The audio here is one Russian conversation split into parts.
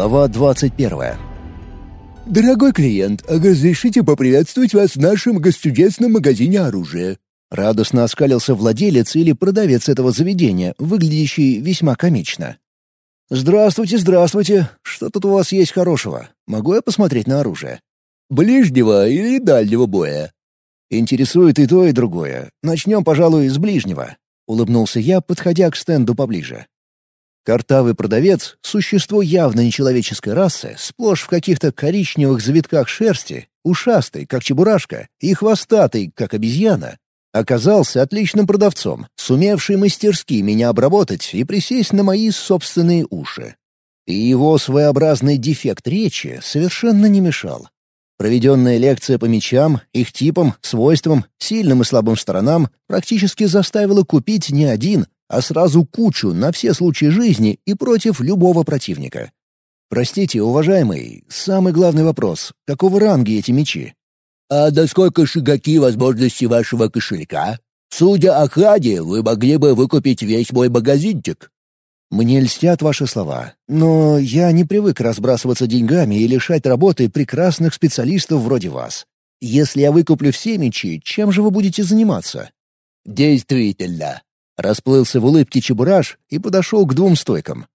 Глава 21. «Дорогой клиент, разрешите поприветствовать вас в нашем гостюдесном магазине оружия». Радостно оскалился владелец или продавец этого заведения, выглядящий весьма комично. «Здравствуйте, здравствуйте. Что тут у вас есть хорошего? Могу я посмотреть на оружие?» «Ближнего или дальнего боя?» «Интересует и то, и другое. Начнем, пожалуй, с ближнего», — улыбнулся я, подходя к стенду поближе. Картавый продавец — существо явно нечеловеческой расы, сплошь в каких-то коричневых завитках шерсти, ушастый, как чебурашка, и хвостатый, как обезьяна, оказался отличным продавцом, сумевший мастерски меня обработать и присесть на мои собственные уши. И его своеобразный дефект речи совершенно не мешал. Проведенная лекция по мечам, их типам, свойствам, сильным и слабым сторонам практически заставила купить не один, а сразу кучу на все случаи жизни и против любого противника. Простите, уважаемый, самый главный вопрос — какого ранга эти мечи? «А насколько шигаки возможности вашего кошелька? Судя о кладе, вы могли бы выкупить весь мой магазинчик». «Мне льстят ваши слова, но я не привык разбрасываться деньгами и лишать работы прекрасных специалистов вроде вас. Если я выкуплю все мечи, чем же вы будете заниматься?» «Действительно, Расплылся в улыбке Чебураш и подошел к двум стойкам.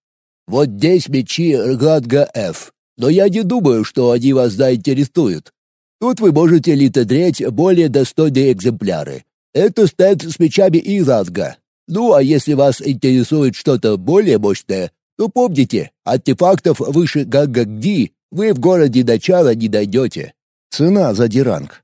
«Вот здесь мечи Ргадга F, но я не думаю, что они вас заинтересуют. Тут вы можете литодрять более достойные экземпляры. Это стенд с мечами Ирадга. Ну, а если вас интересует что-то более мощное, то помните, артефактов выше Гагагди вы в городе начала не дойдете. Цена за диранг.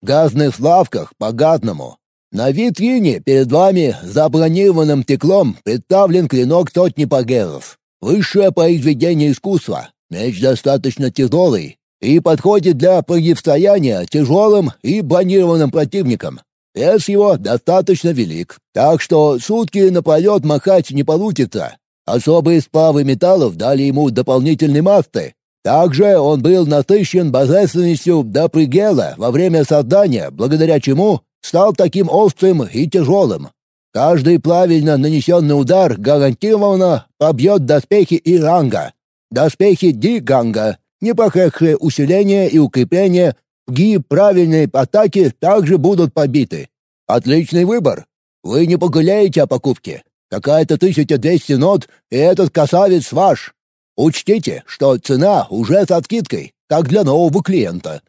В газных лавках по-гадному. На витрине перед вами за бронированным теклом представлен клинок сотни пагеров. Высшее произведение искусства. Меч достаточно тяжелый и подходит для противостояния тяжелым и бронированным противникам. Вес его достаточно велик, так что сутки наполет махать не получится. Особые сплавы металлов дали ему дополнительные массы. Также он был насыщен божественностью до предела во время создания, благодаря чему стал таким острым и тяжелым. Каждый правильно нанесенный удар гарантированно побьет доспехи Иранга. Доспехи Диганга, непохекшее усиление и укрепление, ги правильные атаки также будут побиты. Отличный выбор. Вы не погуляете о покупке. Какая-то 1200 нот, и этот касавец ваш. Учтите, что цена уже с откидкой, как для нового клиента.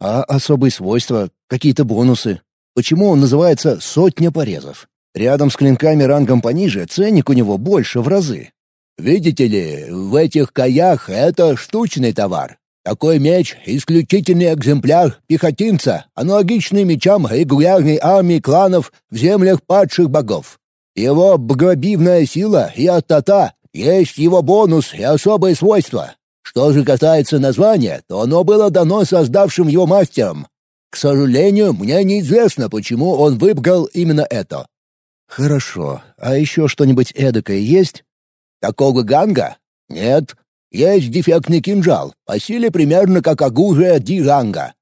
А особые свойства, какие-то бонусы? Почему он называется «сотня порезов»? Рядом с клинками рангом пониже ценник у него больше в разы. Видите ли, в этих каях это штучный товар. Такой меч — исключительный экземпляр пехотинца, аналогичный мечам регулярной армии кланов в землях падших богов. Его богобивная сила и оттата есть его бонус и особые свойства. Что же касается названия, то оно было дано создавшим его мастером, к сожалению, мне неизвестно, почему он выбрал именно это». «Хорошо. А еще что-нибудь эдакое есть?» «Такого ганга? Нет. Есть дефектный кинжал, по силе примерно как оружие Диранга.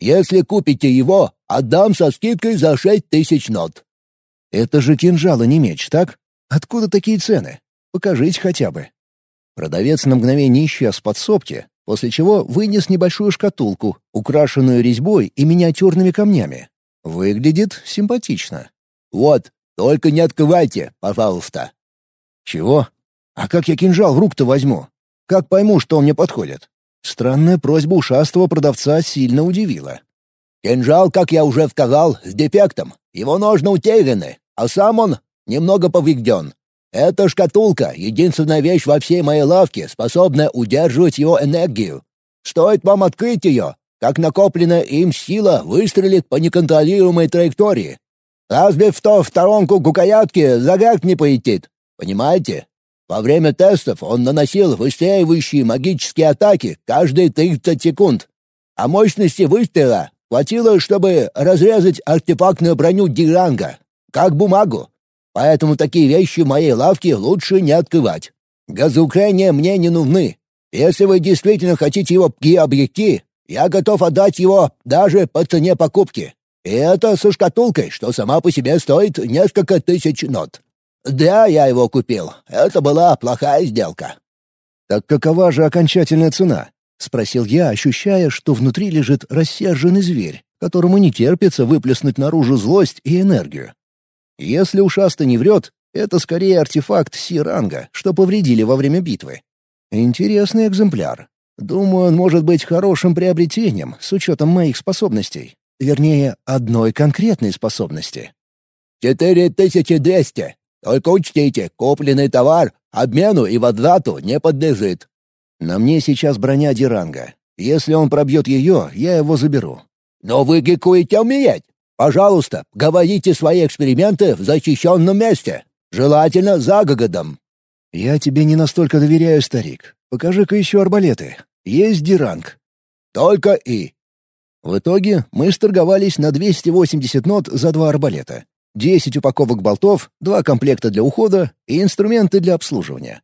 Если купите его, отдам со скидкой за шесть тысяч нот». «Это же кинжал, а не меч, так? Откуда такие цены? Покажите хотя бы». Продавец на мгновение исчез в подсобке, после чего вынес небольшую шкатулку, украшенную резьбой и миниатюрными камнями. Выглядит симпатично. «Вот, только не открывайте, пожалуйста». «Чего? А как я кинжал в рук-то возьму? Как пойму, что он мне подходит?» Странная просьба ушастого продавца сильно удивила. «Кинжал, как я уже сказал, с дефектом. Его ножны утеряны, а сам он немного поврежден. Эта шкатулка — единственная вещь во всей моей лавке, способная удерживать его энергию. Стоит вам открыть ее, как накопленная им сила выстрелит по неконтролируемой траектории. Разве в то сторонку гукоятки загад не полетит? Понимаете? Во время тестов он наносил выстреливающие магические атаки каждые 30 секунд. А мощности выстрела хватило, чтобы разрезать артефактную броню Диранга, как бумагу. Поэтому такие вещи в моей лавке лучше не открывать. Газоукрения мне не нужны. Если вы действительно хотите его приобрести, я готов отдать его даже по цене покупки. И это со шкатулкой, что сама по себе стоит несколько тысяч нот. Да, я его купил. Это была плохая сделка. «Так какова же окончательная цена?» — спросил я, ощущая, что внутри лежит рассерженный зверь, которому не терпится выплеснуть наружу злость и энергию. Если ушастый не врет, это скорее артефакт Си-ранга, что повредили во время битвы. Интересный экземпляр. Думаю, он может быть хорошим приобретением с учетом моих способностей. Вернее, одной конкретной способности. «Четыре тысячи двести. Только учтите, купленный товар обмену и возврату не подлежит». На мне сейчас броня Диранга. Если он пробьет ее, я его заберу. «Но вы гикуете умереть. Пожалуйста, говорите свои эксперименты в защищенном месте. Желательно за годом». «Я тебе не настолько доверяю, старик. Покажи-ка еще арбалеты. Есть диранг». «Только и». В итоге мы сторговались на 280 нот за два арбалета. 10 упаковок болтов, два комплекта для ухода и инструменты для обслуживания.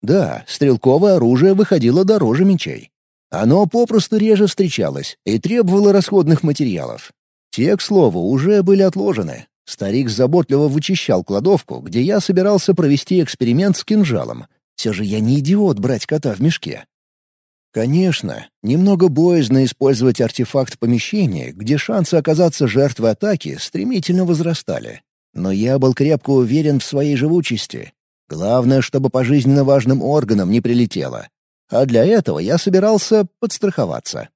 Да, стрелковое оружие выходило дороже мечей. Оно попросту реже встречалось и требовало расходных материалов. Те, к слову, уже были отложены, Старик заботливо вычищал кладовку, где я собирался провести эксперимент с кинжалом. Все же я не идиот брать кота в мешке. Конечно, немного боязно использовать артефакт в помещении, где шансы оказаться жертвой атаки стремительно возрастали. Но я был крепко уверен в своей живучести. Главное, чтобы по жизненно важным органам не прилетело. А для этого я собирался подстраховаться.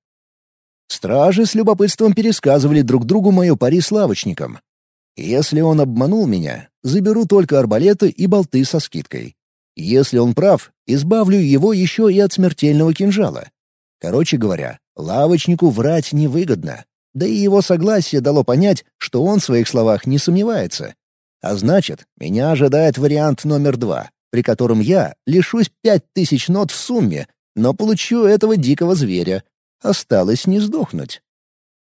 Стражи с любопытством пересказывали друг другу мое пари с лавочником, если он обманул меня, заберу только арбалеты и болты со скидкой. Если он прав, избавлю его еще и от смертельного кинжала. Короче говоря, лавочнику врать невыгодно. Да и его согласие дало понять, что он в своих словах не сомневается. А значит, меня ожидает вариант номер два, при котором я лишусь пять тысяч нот в сумме, но получу этого дикого зверя. Осталось не сдохнуть.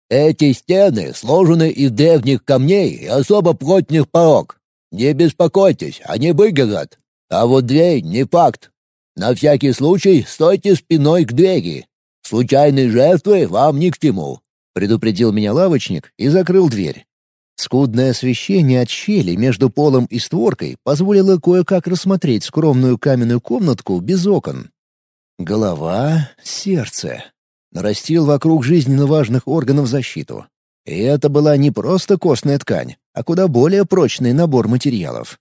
Эти стены сложены из древних камней и особо плотных порог. Не беспокойтесь, они выгорят. А вот дверь не факт. На всякий случай стойте спиной к двери. Случайные жертвы вам ни к чему», — предупредил меня лавочник и закрыл дверь. Скудное освещение от щели между полом и створкой позволило кое-как рассмотреть скромную каменную комнатку без окон. Голова, сердце, нарастил вокруг жизненно важных органов защиту. И это была не просто костная ткань, а куда более прочный набор материалов.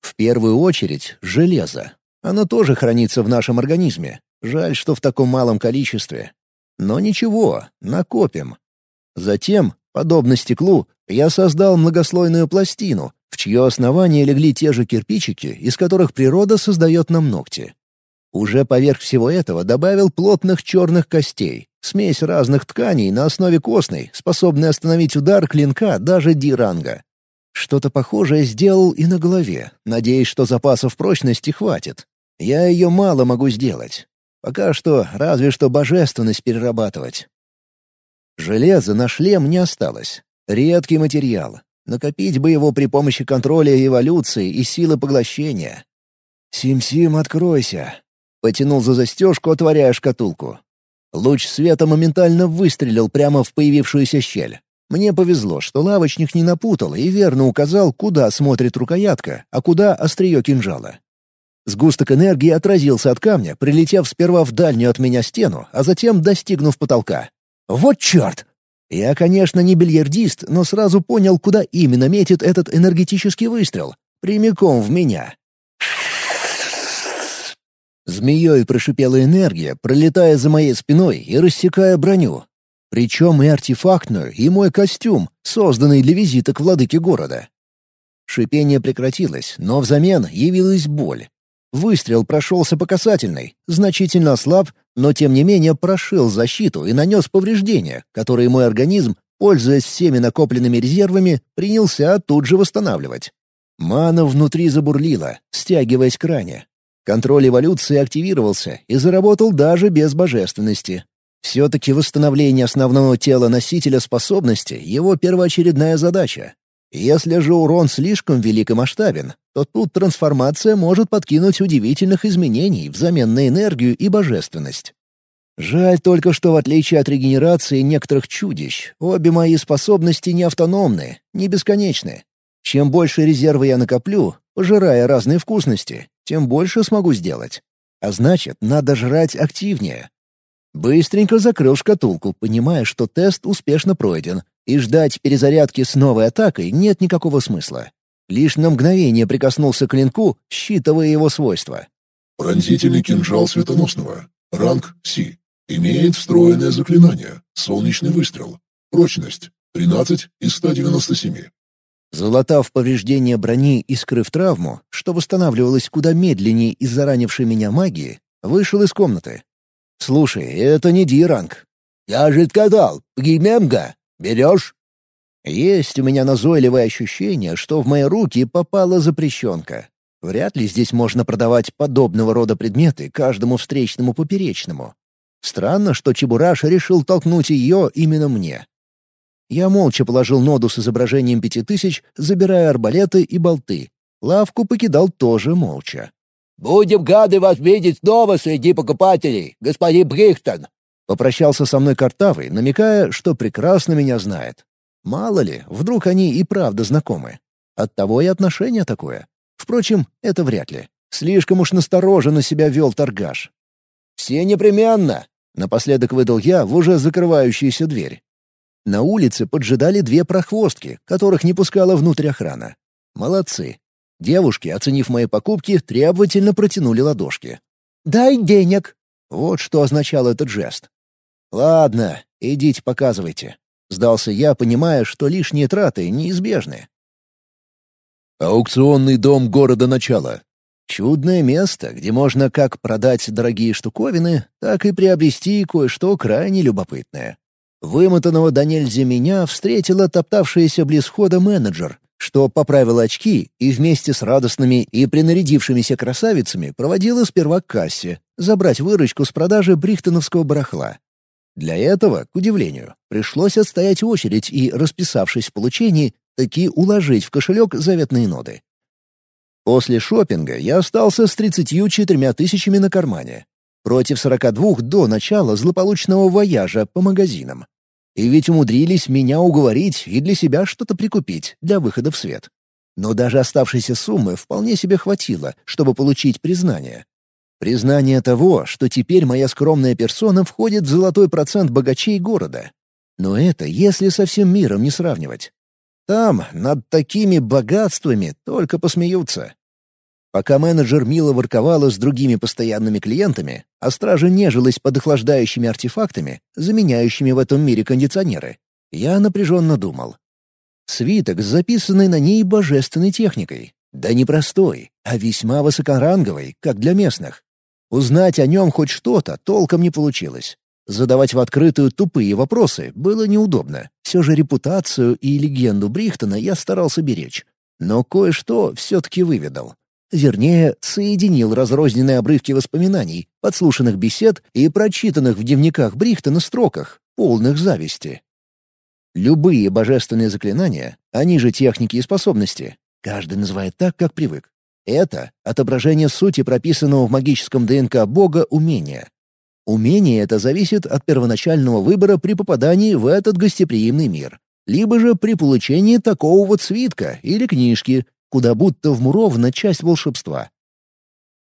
В первую очередь — железо. Оно тоже хранится в нашем организме. Жаль, что в таком малом количестве. Но ничего, накопим. Затем, подобно стеклу, я создал многослойную пластину, в чье основание легли те же кирпичики, из которых природа создает нам ногти. Уже поверх всего этого добавил плотных черных костей, смесь разных тканей на основе костной, способной остановить удар клинка даже диранга. Что-то похожее сделал и на голове, надеясь, что запасов прочности хватит. Я ее мало могу сделать. Пока что разве что божественность перерабатывать. Железа на шлем не осталось. Редкий материал. Накопить бы его при помощи контроля эволюции и силы поглощения. «Сим-Сим, откройся!» Потянул за застежку, отворяя шкатулку. Луч света моментально выстрелил прямо в появившуюся щель. Мне повезло, что лавочник не напутал и верно указал, куда смотрит рукоятка, а куда острие кинжала. Сгусток энергии отразился от камня, прилетев сперва в дальнюю от меня стену, а затем достигнув потолка. «Вот черт!» Я, конечно, не бильярдист, но сразу понял, куда именно метит этот энергетический выстрел. Прямиком в меня. Змеей прошипела энергия, пролетая за моей спиной и рассекая броню. Причем и артефактную, и мой костюм, созданный для визита к владыке города. Шипение прекратилось, но взамен явилась боль. Выстрел прошелся по касательной, значительно ослаб, но тем не менее прошил защиту и нанес повреждения, которые мой организм, пользуясь всеми накопленными резервами, принялся тут же восстанавливать. Мана внутри забурлила, стягиваясь к ране. Контроль эволюции активировался и заработал даже без божественности. Все-таки восстановление основного тела носителя способности — его первоочередная задача. Если же урон слишком велик и масштабен, то тут трансформация может подкинуть удивительных изменений взамен на энергию и божественность. Жаль только, что в отличие от регенерации некоторых чудищ, обе мои способности не автономны, не бесконечны. Чем больше резерва я накоплю, пожирая разные вкусности, тем больше смогу сделать. А значит, надо жрать активнее. Быстренько закрыл шкатулку, понимая, что тест успешно пройден, и ждать перезарядки с новой атакой нет никакого смысла. Лишь на мгновение прикоснулся к клинку, считывая его свойства. Пронзительный кинжал светоносного. Ранг Си. Имеет встроенное заклинание «Солнечный выстрел». Прочность 13 из 197. Залатав повреждения брони и скрыв травму, что восстанавливалось куда медленнее из-за ранившей меня магии, вышел из комнаты. «Слушай, это не Ди-ранг». «Я же сказал, Гимемга. Берешь?» Есть у меня назойливое ощущение, что в мои руки попала запрещенка. Вряд ли здесь можно продавать подобного рода предметы каждому встречному поперечному. Странно, что Чебураш решил толкнуть ее именно мне. Я молча положил ноду с изображением пяти тысяч, забирая арбалеты и болты. Лавку покидал тоже молча. «Будем гады вас видеть снова среди покупателей, господин Брихтон!» Попрощался со мной Картавый, намекая, что прекрасно меня знает. Мало ли, вдруг они и правда знакомы. Оттого и отношение такое. Впрочем, это вряд ли. Слишком уж настороженно себя вел торгаш. «Все непременно!» — напоследок выдал я в уже закрывающуюся дверь. На улице поджидали две прохвостки, которых не пускала внутрь охрана. Молодцы. Девушки, оценив мои покупки, требовательно протянули ладошки. «Дай денег!» Вот что означал этот жест. «Ладно, идите показывайте», — сдался я, понимая, что лишние траты неизбежны. Аукционный дом города начала. Чудное место, где можно как продать дорогие штуковины, так и приобрести кое-что крайне любопытное. Вымотанного до нельзя меня встретила топтавшаяся близ входа менеджер, что поправила очки и вместе с радостными и принарядившимися красавицами проводила сперва к кассе, забрать выручку с продажи брихтоновского барахла. Для этого, к удивлению, пришлось отстоять очередь и, расписавшись в получении, таки уложить в кошелек заветные ноды. После шопинга я остался с 34 тысячами на кармане, против 42 до начала злополучного вояжа по магазинам. И ведь умудрились меня уговорить и для себя что-то прикупить для выхода в свет. Но даже оставшейся суммы вполне себе хватило, чтобы получить признание. Признание того, что теперь моя скромная персона входит в золотой процент богачей города. Но это если со всем миром не сравнивать. Там над такими богатствами только посмеются. Пока менеджер мило ворковала с другими постоянными клиентами, а стража нежилась под охлаждающими артефактами, заменяющими в этом мире кондиционеры, я напряженно думал. Свиток с записанной на ней божественной техникой. Да не простой, а весьма высокоранговой, как для местных. Узнать о нем хоть что-то толком не получилось. Задавать в открытую тупые вопросы было неудобно. Все же репутацию и легенду Брихтона я старался беречь. Но кое-что все-таки выведал. Вернее, соединил разрозненные обрывки воспоминаний, подслушанных бесед и прочитанных в дневниках Брихтона строках, полных зависти. Любые божественные заклинания, они же техники и способности, каждый называет так, как привык. Это отображение сути прописанного в магическом ДНК Бога умения. Умение это зависит от первоначального выбора при попадании в этот гостеприимный мир, либо же при получении такого вот свитка или книжки, куда будто вмурована часть волшебства.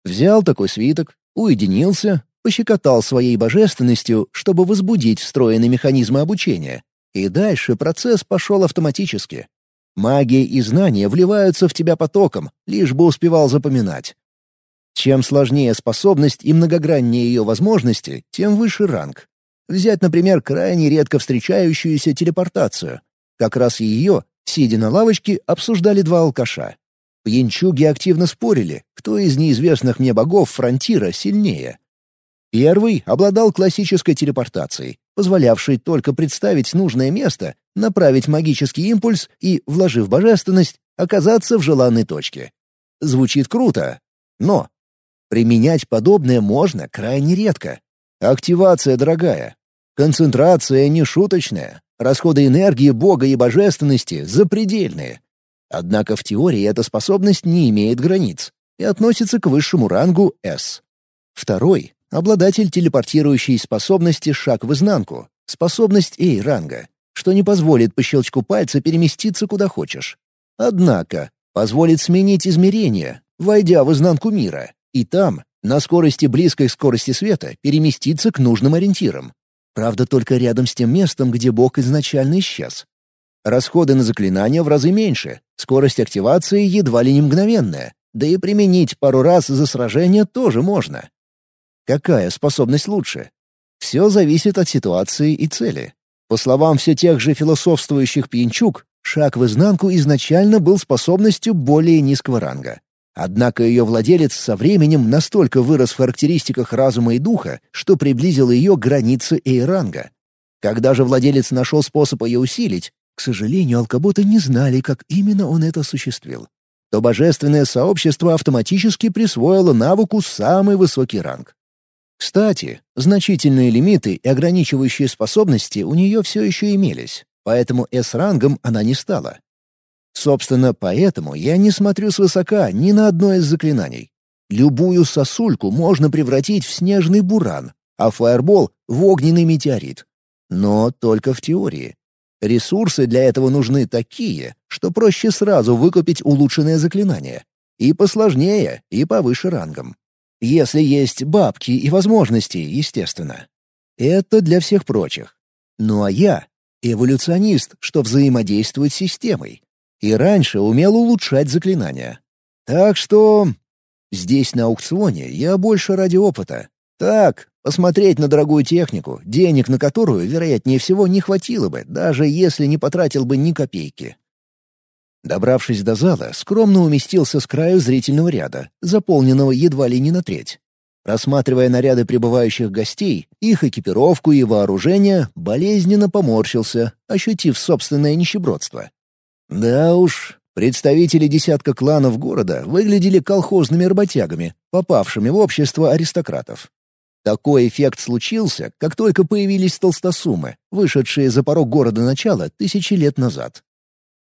Взял такой свиток, уединился, пощекотал своей божественностью, чтобы возбудить встроенные механизмы обучения, и дальше процесс пошел автоматически. Магия и знания вливаются в тебя потоком, лишь бы успевал запоминать. Чем сложнее способность и многограннее ее возможности, тем выше ранг. Взять, например, крайне редко встречающуюся телепортацию. Как раз ее Сидя на лавочке, обсуждали два алкаша. Пьянчуги активно спорили, кто из неизвестных мне богов фронтира сильнее. Первый обладал классической телепортацией, позволявшей только представить нужное место, направить магический импульс и, вложив божественность, оказаться в желанной точке. Звучит круто, но применять подобное можно крайне редко. Активация дорогая, концентрация нешуточная, Расходы энергии Бога и Божественности запредельные. Однако в теории эта способность не имеет границ и относится к высшему рангу S. Второй — обладатель телепортирующей способности «Шаг в изнанку», способность A-ранга, что не позволит по щелчку пальца переместиться куда хочешь. Однако позволит сменить измерение, войдя в изнанку мира, и там на скорости близкой скорости света переместиться к нужным ориентирам. Правда, только рядом с тем местом, где бог изначально исчез. Расходы на заклинания в разы меньше, скорость активации едва ли не мгновенная, да и применить пару раз за сражение тоже можно. Какая способность лучше? Все зависит от ситуации и цели. По словам все тех же философствующих пьянчук, шаг в изнанку изначально был способностью более низкого ранга. Однако ее владелец со временем настолько вырос в характеристиках разума и духа, что приблизил ее к границе эйранга. Когда же владелец нашел способ ее усилить, к сожалению, алкоботы не знали, как именно он это осуществил. То божественное сообщество автоматически присвоило навыку самый высокий ранг. Кстати, значительные лимиты и ограничивающие способности у нее все еще имелись, поэтому С-рангом она не стала. Собственно, поэтому я не смотрю свысока ни на одно из заклинаний. Любую сосульку можно превратить в снежный буран, а фаербол — в огненный метеорит. Но только в теории. Ресурсы для этого нужны такие, что проще сразу выкупить улучшенное заклинание. И посложнее, и повыше рангом. Если есть бабки и возможности, естественно. Это для всех прочих. Ну а я — эволюционист, что взаимодействует с системой. И раньше умел улучшать заклинания. Так что... Здесь на аукционе я больше ради опыта. Так, посмотреть на дорогую технику, денег на которую, вероятнее всего, не хватило бы, даже если не потратил бы ни копейки. Добравшись до зала, скромно уместился с краю зрительного ряда, заполненного едва ли не на треть. Рассматривая наряды прибывающих гостей, их экипировку и вооружение, болезненно поморщился, ощутив собственное нищебродство. Да уж, представители десятка кланов города выглядели колхозными работягами, попавшими в общество аристократов. Такой эффект случился, как только появились толстосумы, вышедшие за порог города начала тысячи лет назад.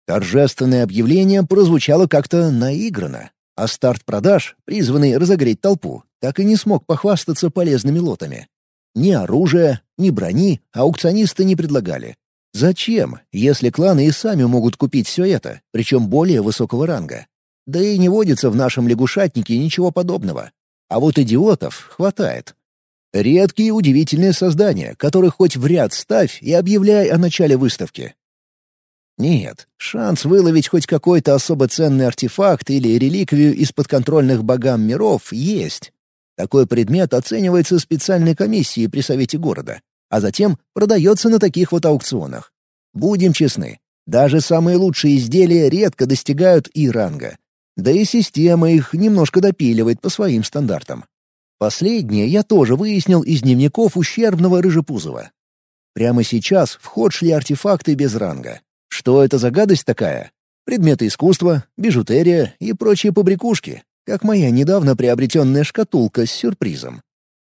Торжественное объявление прозвучало как-то наигранно, а старт продаж, призванный разогреть толпу, так и не смог похвастаться полезными лотами. Ни оружия, ни брони аукционисты не предлагали. Зачем, если кланы и сами могут купить все это, причем более высокого ранга? Да и не водится в нашем лягушатнике ничего подобного. А вот идиотов хватает. Редкие удивительные создания, которых хоть в ряд ставь и объявляй о начале выставки. Нет, шанс выловить хоть какой-то особо ценный артефакт или реликвию из подконтрольных богам миров есть. Такой предмет оценивается специальной комиссией при совете города, а затем продается на таких вот аукционах. Будем честны, даже самые лучшие изделия редко достигают и ранга. Да и система их немножко допиливает по своим стандартам. Последнее я тоже выяснил из дневников ущербного Рыжепузова. Прямо сейчас в ход шли артефакты без ранга. Что это за гадость такая? Предметы искусства, бижутерия и прочие побрякушки, как моя недавно приобретенная шкатулка с сюрпризом.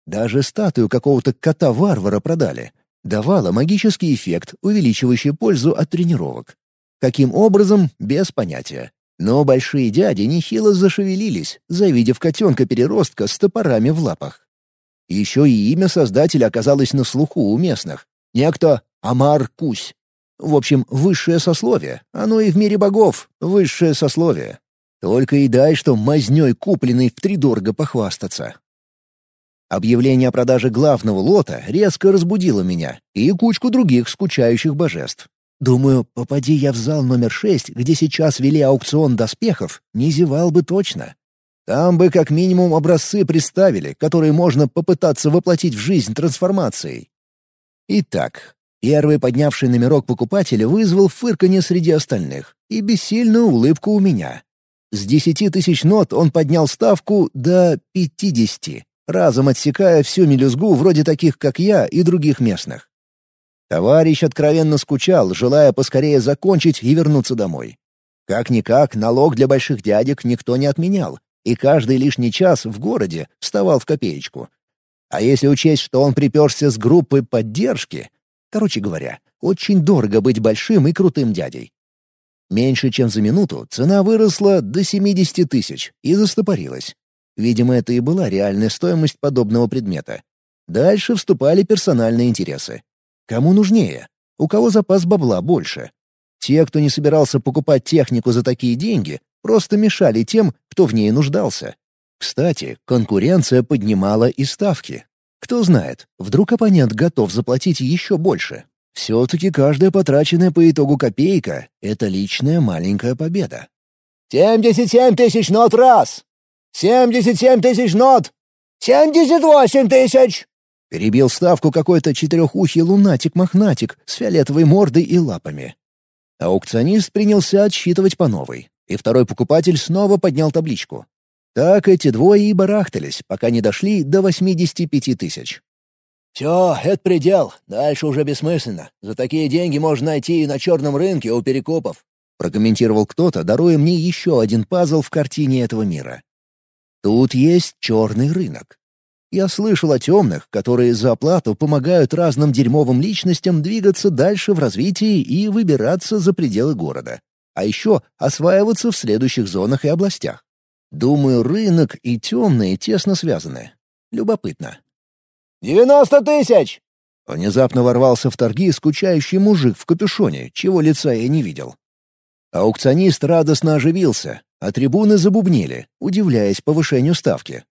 Даже статую какого-то кота-варвара продали. Давала магический эффект, увеличивающий пользу от тренировок. Каким образом, без понятия. Но большие дяди нехило зашевелились, завидев котенка-переростка с топорами в лапах. Еще и имя создателя оказалось на слуху у местных. Некто Амар Кусь. В общем, высшее сословие. Оно и в мире богов — высшее сословие. Только и дай, что мазнёй купленный втридорого похвастаться. Объявление о продаже главного лота резко разбудило меня и кучку других скучающих божеств. Думаю, попади я в зал номер шесть, где сейчас вели аукцион доспехов, не зевал бы точно. Там бы как минимум образцы представили, которые можно попытаться воплотить в жизнь трансформацией. Итак, Первый поднявший номерок покупателя вызвал фырканье среди остальных и бессильную улыбку у меня. С десяти тысяч нот он поднял ставку до пятидесяти, разом отсекая всю мелюзгу вроде таких, как я, и других местных. Товарищ откровенно скучал, желая поскорее закончить и вернуться домой. Как-никак, налог для больших дядек никто не отменял, и каждый лишний час в городе вставал в копеечку. А если учесть, что он приперся с группой поддержки, Короче говоря, очень дорого быть большим и крутым дядей. Меньше чем за минуту цена выросла до 70 тысяч и застопорилась. Видимо, это и была реальная стоимость подобного предмета. Дальше вступали персональные интересы. Кому нужнее? У кого запас бабла больше? Те, кто не собирался покупать технику за такие деньги, просто мешали тем, кто в ней нуждался. Кстати, конкуренция поднимала и ставки. Кто знает, вдруг оппонент готов заплатить еще больше. Все-таки каждая потраченная по итогу копейка — это личная маленькая победа. «Семьдесят семь тысяч нот раз! Семьдесят семь тысяч нот! Семьдесят восемь тысяч!» Перебил ставку какой-то четырехухий лунатик-мохнатик с фиолетовой мордой и лапами. Аукционист принялся отсчитывать по новой, и второй покупатель снова поднял табличку. Так эти двое и барахтались, пока не дошли до 85 тысяч. «Все, это предел. Дальше уже бессмысленно. За такие деньги можно найти и на черном рынке у перекупов», — прокомментировал кто-то, даруя мне еще один пазл в картине этого мира. «Тут есть черный рынок. Я слышал о темных, которые за оплату помогают разным дерьмовым личностям двигаться дальше в развитии и выбираться за пределы города, а еще осваиваться в следующих зонах и областях. Думаю, рынок и темные тесно связаны. Любопытно. «Девяносто тысяч!» Внезапно ворвался в торги скучающий мужик в капюшоне, чего лица я не видел. Аукционист радостно оживился, а трибуны забубнили, удивляясь повышению ставки.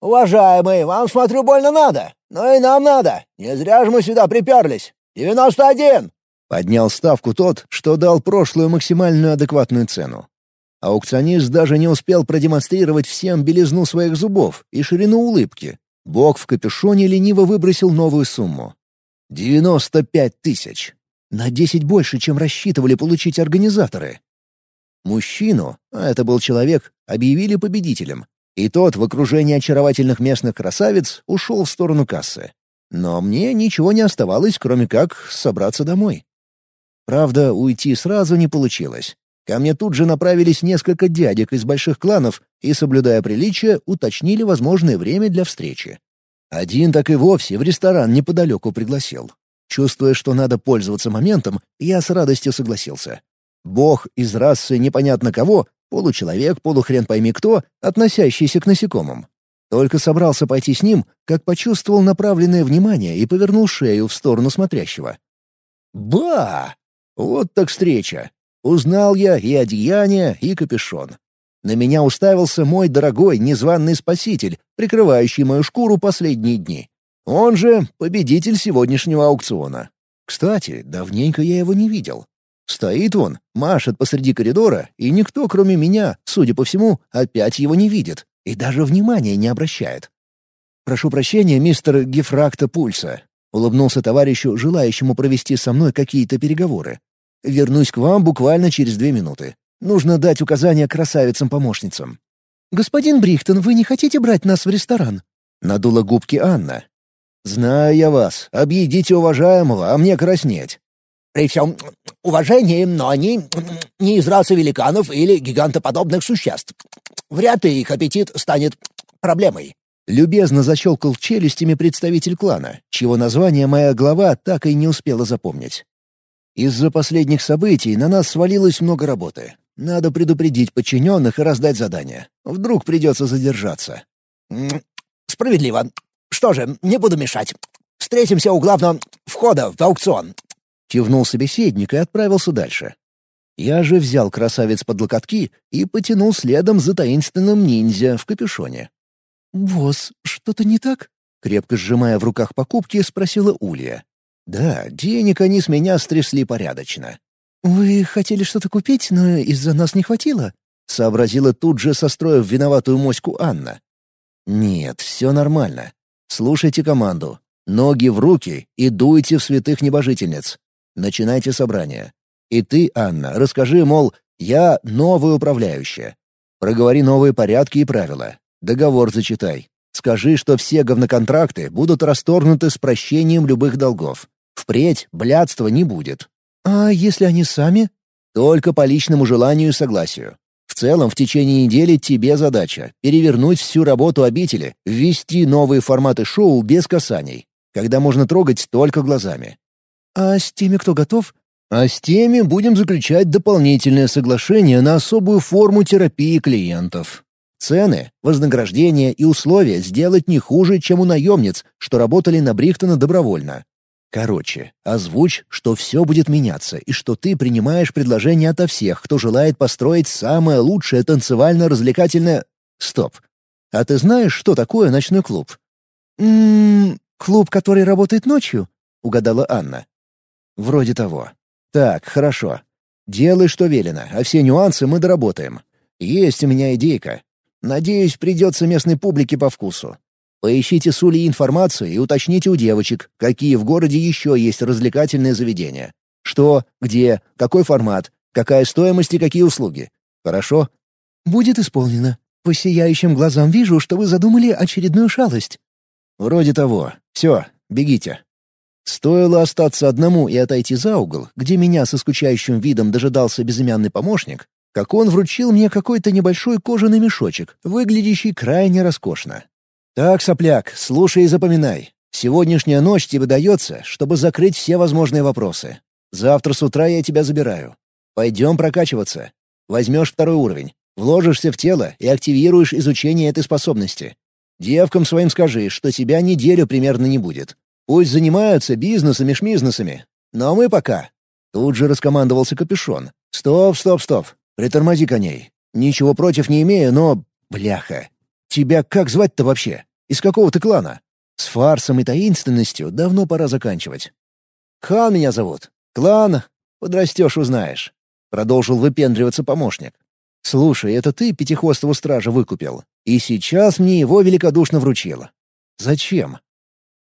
«Уважаемый, вам, смотрю, больно надо. Но и нам надо. Не зря же мы сюда приперлись. Девяносто один!» Поднял ставку тот, что дал прошлую максимальную адекватную цену. Аукционист даже не успел продемонстрировать всем белизну своих зубов и ширину улыбки. Бог в капюшоне лениво выбросил новую сумму. «Девяносто пять тысяч. На десять больше, чем рассчитывали получить организаторы». Мужчину, а это был человек, объявили победителем, и тот в окружении очаровательных местных красавиц ушел в сторону кассы. Но мне ничего не оставалось, кроме как собраться домой. Правда, уйти сразу не получилось. Ко мне тут же направились несколько дядек из больших кланов и, соблюдая приличие, уточнили возможное время для встречи. Один так и вовсе в ресторан неподалеку пригласил. Чувствуя, что надо пользоваться моментом, я с радостью согласился. Бог из расы непонятно кого Получеловек, полухрен пойми кто, относящийся к насекомым. Только собрался пойти с ним, как почувствовал направленное внимание и повернул шею в сторону смотрящего. Ба! Вот так встреча! Узнал я и одеяние, и капюшон. На меня уставился мой дорогой незваный спаситель, прикрывающий мою шкуру последние дни. Он же победитель сегодняшнего аукциона. Кстати, давненько я его не видел. Стоит он, машет посреди коридора, и никто, кроме меня, судя по всему, опять его не видит и даже внимания не обращает. «Прошу прощения, мистер Гефракта Пульса», — улыбнулся товарищу, желающему провести со мной какие-то переговоры. «Вернусь к вам буквально через две минуты. Нужно дать указания красавицам-помощницам». «Господин Брихтон, вы не хотите брать нас в ресторан?» — надула губки Анна. «Знаю я вас. Объедите уважаемого, а мне краснеть. При всем уважении, но они не из расы великанов или гигантоподобных существ. Вряд ли их аппетит станет проблемой. Любезно защелкал челюстями представитель клана, чего название моя глава так и не успела запомнить. Из-за последних событий на нас свалилось много работы. Надо предупредить подчиненных и раздать задания. Вдруг придется задержаться. Справедливо. Что же, не буду мешать. Встретимся у главного входа в аукцион. Кивнул собеседник и отправился дальше. Я же взял красавец под локотки и потянул следом за таинственным ниндзя в капюшоне. «Босс, что-то не так?» Крепко сжимая в руках покупки, спросила Улья. «Да, денег они с меня стрясли порядочно». «Вы хотели что-то купить, но из-за нас не хватило?» — сообразила тут же, состроив виноватую моську Анна. «Нет, все нормально. Слушайте команду. Ноги в руки и дуйте в святых небожительниц. Начинайте собрание. И ты, Анна, расскажи, мол, я новая управляющая. Проговори новые порядки и правила. Договор зачитай. Скажи, что все говноконтракты будут расторгнуты с прощением любых долгов. Впредь блядства не будет. А если они сами? Только по личному желанию и согласию. В целом, в течение недели тебе задача — перевернуть всю работу обители, ввести новые форматы шоу без касаний, когда можно трогать только глазами. «А с теми, кто готов?» «А с теми будем заключать дополнительное соглашение на особую форму терапии клиентов. Цены, вознаграждения и условия сделать не хуже, чем у наемниц, что работали на Брихтона добровольно. Короче, озвучь, что все будет меняться и что ты принимаешь предложение ото всех, кто желает построить самое лучшее танцевально-развлекательное... Стоп. А ты знаешь, что такое ночной клуб?» «Ммм, клуб, который работает ночью?» — угадала Анна. «Вроде того. Так, хорошо. Делай, что велено, а все нюансы мы доработаем. Есть у меня идейка. Надеюсь, придется местной публике по вкусу. Поищите с Улей информацию и уточните у девочек, какие в городе еще есть развлекательные заведения. Что, где, какой формат, какая стоимость и какие услуги. Хорошо? Будет исполнено. По сияющим глазам вижу, что вы задумали очередную шалость. Вроде того. Все, бегите. Стоило остаться одному и отойти за угол, где меня со скучающим видом дожидался безымянный помощник, как он вручил мне какой-то небольшой кожаный мешочек, выглядящий крайне роскошно. «Так, сопляк, слушай и запоминай. Сегодняшняя ночь тебе дается, чтобы закрыть все возможные вопросы. Завтра с утра я тебя забираю. Пойдем прокачиваться. Возьмешь второй уровень, вложишься в тело и активируешь изучение этой способности. Девкам своим скажи, что тебя неделю примерно не будет. Пусть занимаются бизнесами-шмизнесами. Но мы пока...» Тут же раскомандовался капюшон. «Стоп, стоп, стоп. Притормози коней. Ничего против не имею, но... Бляха. Тебя как звать-то вообще? Из какого ты клана? С фарсом и таинственностью давно пора заканчивать. Хан меня зовут. Клан... Подрастешь, узнаешь. Продолжил выпендриваться помощник. Слушай, это ты пятихвостого стража выкупил, и сейчас мне его великодушно вручила. Зачем?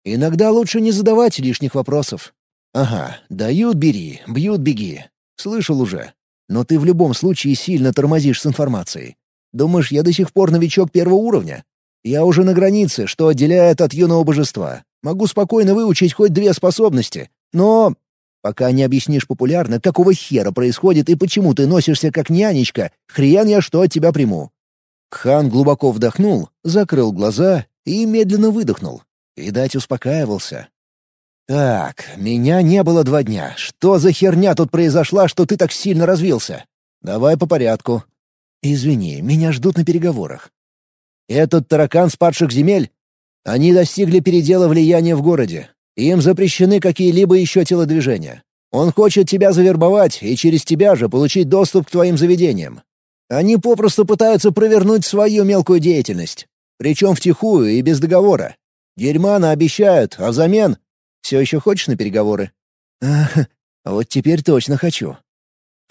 Иногда лучше не задавать лишних вопросов. Ага, дают — бери, бьют — беги. Слышал уже. Но ты в любом случае сильно тормозишь с информацией. Думаешь, я до сих пор новичок первого уровня? Я уже на границе, что отделяет от юного божества. Могу спокойно выучить хоть две способности. Но пока не объяснишь популярно, какого хера происходит и почему ты носишься как нянечка, хрен я что от тебя приму». Хан глубоко вдохнул, закрыл глаза и медленно выдохнул. Видать, успокаивался. «Так, меня не было два дня. Что за херня тут произошла, что ты так сильно развился? Давай по порядку. «Извини, меня ждут на переговорах». «Этот таракан с падших земель? Они достигли передела влияния в городе. Им запрещены какие-либо еще телодвижения. Он хочет тебя завербовать и через тебя же получить доступ к твоим заведениям. Они попросту пытаются провернуть свою мелкую деятельность. Причем втихую и без договора. Дерьма наобещают, а взамен... Все еще хочешь на переговоры? А, вот теперь точно хочу.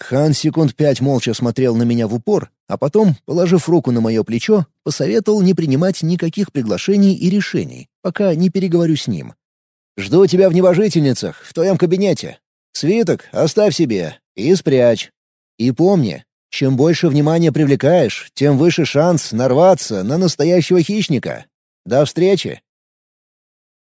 Хан секунд пять молча смотрел на меня в упор, а потом, положив руку на мое плечо, посоветовал не принимать никаких приглашений и решений, пока не переговорю с ним. «Жду тебя в небожительницах, в твоем кабинете. Свиток оставь себе и спрячь. И помни, чем больше внимания привлекаешь, тем выше шанс нарваться на настоящего хищника. До встречи!»